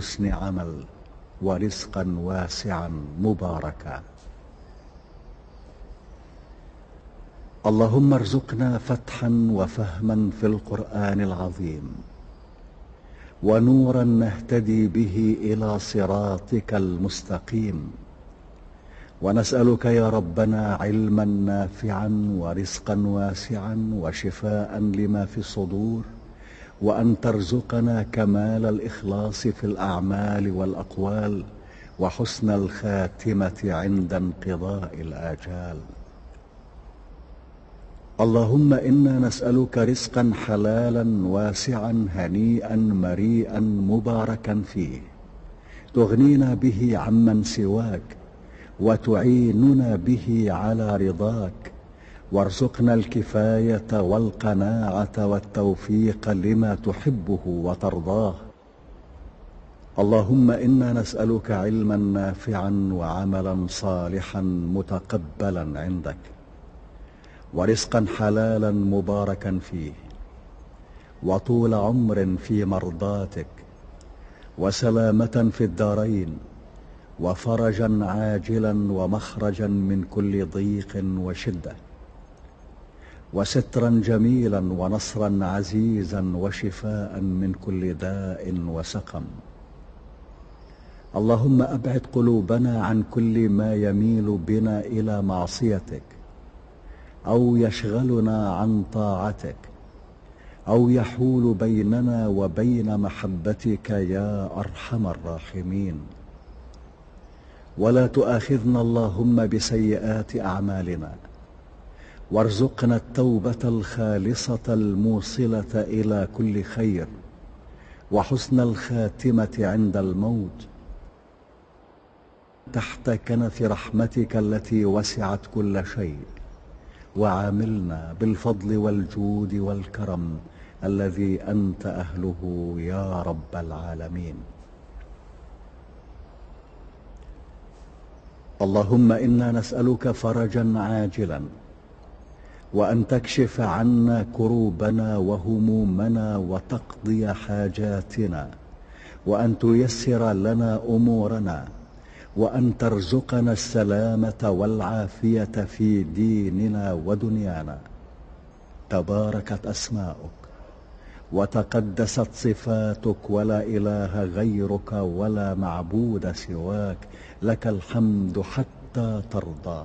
حسن عمل ورزقا واسعا مباركا. اللهم ارزقنا فتحا وفهما في القرآن العظيم ونورا نهتدي به إلى صراطك المستقيم. ونسألك يا ربنا علما نافعا ورزقا واسعا وشفاء لما في الصدور. وأن ترزقنا كمال الإخلاص في الأعمال والأقوال وحسن الخاتمة عند انقضاء الآجال. اللهم إنا نسألك رزقا حلالا واسعا هنيئا مريئا مباركا فيه. تغنينا به عمن سواك وتعيننا به على رضاك. وارزقنا الكفاية والقناعة والتوفيق لما تحبه وترضاه. اللهم إنا نسألك علما نافعا وعملا صالحا متقبلا عندك ورزقا حلالا مباركا فيه وطول عمر في مرضاتك وسلامة في الدارين وفرجا عاجلا ومخرجا من كل ضيق وشدة. وسترا جميلا ونصرا عزيزا وشفاء من كل داء وسقم. اللهم أبعد قلوبنا عن كل ما يميل بنا إلى معصيتك أو يشغلنا عن طاعتك أو يحول بيننا وبين محبتك يا أرحم الراحمين. ولا تؤاخذنا اللهم بسيئات أعمالنا. وارزقنا التوبة الخالصة الموصلة إلى كل خير وحسن الخاتمة عند الموت. تحت كنف رحمتك التي وسعت كل شيء وعاملنا بالفضل والجود والكرم الذي أنت أهله يا رب العالمين. اللهم إنا نسألك فرجا عاجلا وأن تكشف عنا كروبنا وهمومنا وتقضي حاجاتنا وأن تيسر لنا أمورنا وأن ترزقنا السلامة والعافية في ديننا ودنيانا. تباركت أسماؤك وتقدست صفاتك ولا إله غيرك ولا معبود سواك. لك الحمد حتى ترضى.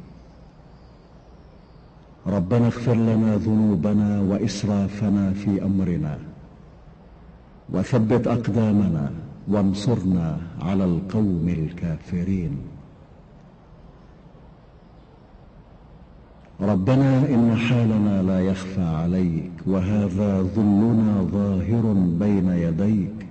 ربنا اغفر لنا ذنوبنا وإسرافنا في أمرنا وثبت أقدامنا وانصرنا على القوم الكافرين. ربنا إن حالنا لا يخفى عليك وهذا ذلنا ظاهر بين يديك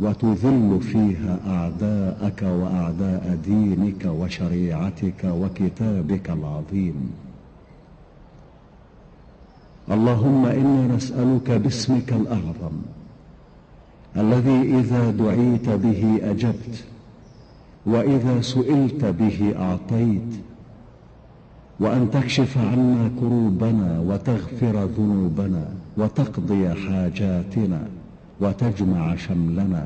وتذل فيها أعداءك وأعداء دينك وشريعتك وكتابك العظيم. اللهم إنا نسألك باسمك الأعظم الذي إذا دعيت به أجبت وإذا سئلت به أعطيت وأن تكشف عنا كروبنا وتغفر ذنوبنا وتقضي حاجاتنا. وتجمع شملنا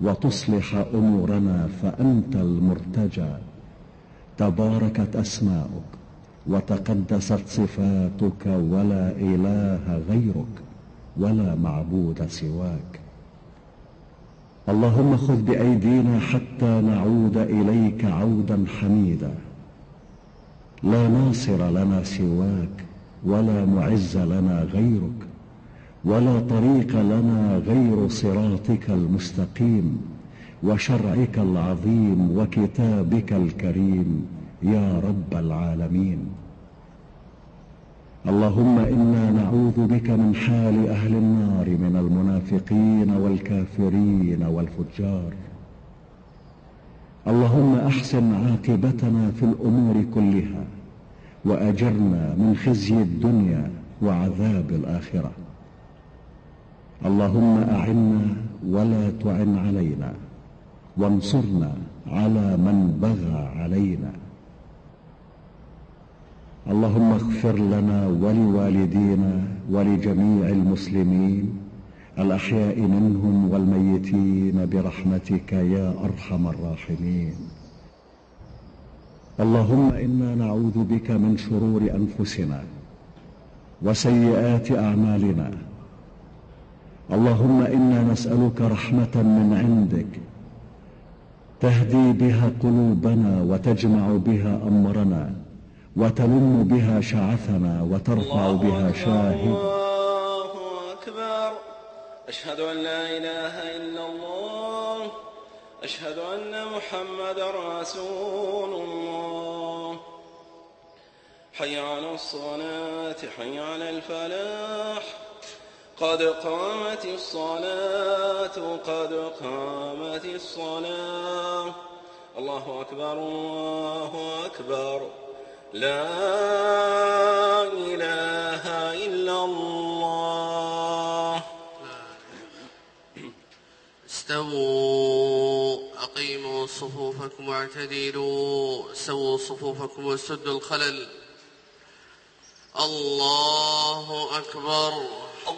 وتصلح أمورنا فأنت المرتجى. تباركت أسماؤك وتقدست صفاتك ولا إله غيرك ولا معبود سواك. اللهم خذ بأيدينا حتى نعود إليك عودا حميدا. لا ناصر لنا سواك ولا معز لنا غيرك. ولا طريق لنا غير صراطك المستقيم وشرعك العظيم وكتابك الكريم يا رب العالمين. اللهم إنا نعوذ بك من حال أهل النار من المنافقين والكافرين والفجار. اللهم أحسن عاقبتنا في الأمور كلها وأجرنا من خزي الدنيا وعذاب الآخرة. اللهم أعنا ولا تعن علينا وانصرنا على من بغى علينا. اللهم اغفر لنا ولوالدينا ولجميع المسلمين الأحياء منهم والميتين برحمتك يا أرحم الراحمين. اللهم إنا نعوذ بك من شرور أنفسنا وسيئات أعمالنا. اللهم إنا نسألك رحمة من عندك تهدي بها قلوبنا وتجمع بها أمرنا وتلم بها شعثنا وترفع بها شاهد الله أكبر. أشهد أن لا إله إلا الله. أشهد أن محمد رسول الله. حي على الصلاة حي على الفلاح. قد قامت الصلاة قد قامت الصلاة. الله أكبر الله أكبر. لا إله إلا الله. استووا أقيموا صفوفكم واعتدلوا سووا صفوفكم وسدوا الخلل. الله أكبر.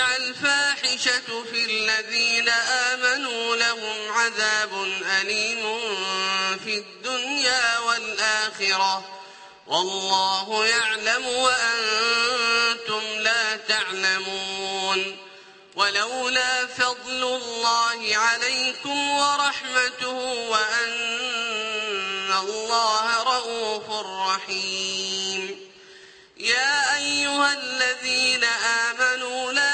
الفاحشة في الذين آمنوا لهم عذاب أليم في الدنيا والآخرة والله يعلم وأنتم لا تعلمون ولولا فضل الله عليكم ورحمته وأن الله رؤوف رحيم يا أيها الذين آمنوا لا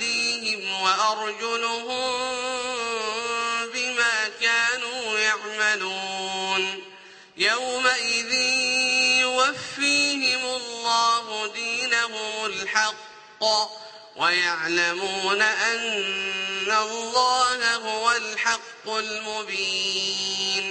وأرجلهم بما كانوا يعملون. يومئذ يوفيهم الله دينهم الحق ويعلمون أن الله هو الحق المبين.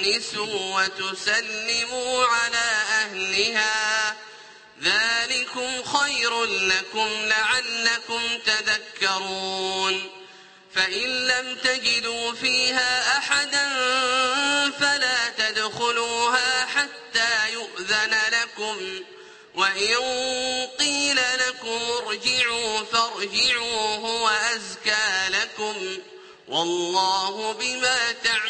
تستأنسوا وتسلموا على أهلها ذلكم خير لكم لعلكم تذكرون فإن لم تجدوا فيها أحدا فلا تدخلوها حتى يؤذن لكم وإن قيل لكم ارجعوا فارجعوا هو أزكى لكم والله بما تعملون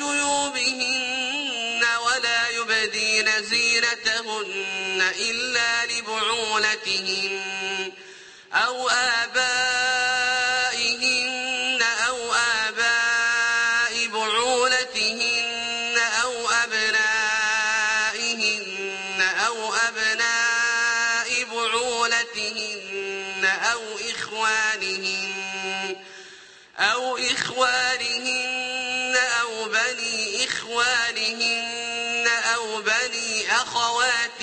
زينتهن إلا لبعولتهن أو آبائهن أو آباء بعولتهن أو أبنائهن أو أبناء بعولتهن أو إخوانهن أو إخوانهن أو بني إخوانهن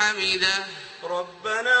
حمده. ربنا